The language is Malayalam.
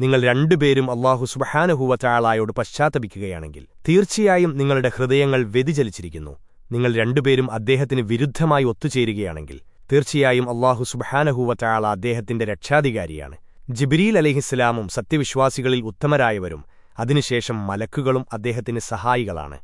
നിങ്ങൾ രണ്ടുപേരും അള്ളാഹു സുബഹാനഹൂവറ്റാളായോട് പശ്ചാത്തപിക്കുകയാണെങ്കിൽ തീർച്ചയായും നിങ്ങളുടെ ഹൃദയങ്ങൾ വ്യതിചലിച്ചിരിക്കുന്നു. നിങ്ങൾ രണ്ടുപേരും അദ്ദേഹത്തിന് വിരുദ്ധമായി ഒത്തുചേരുകയാണെങ്കിൽ തീർച്ചയായും അള്ളാഹു സുബഹാനഹൂവറ്റാള അദ്ദേഹത്തിന്റെ രക്ഷാധികാരിയാണ്. ജിബ്രീൽ അലഹിസ്സലാമും സത്യവിശ്വാസികളിൽ ഉത്തമരായവരും അതിനുശേഷം മലക്കുകളും അദ്ദേഹത്തിന് സഹായികളാണ്.